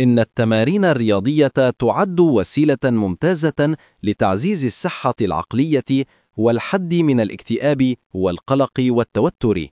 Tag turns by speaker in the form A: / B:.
A: إن التمارين الرياضية تعد وسيلة ممتازة لتعزيز الصحة العقلية والحد من الاكتئاب والقلق والتوتر.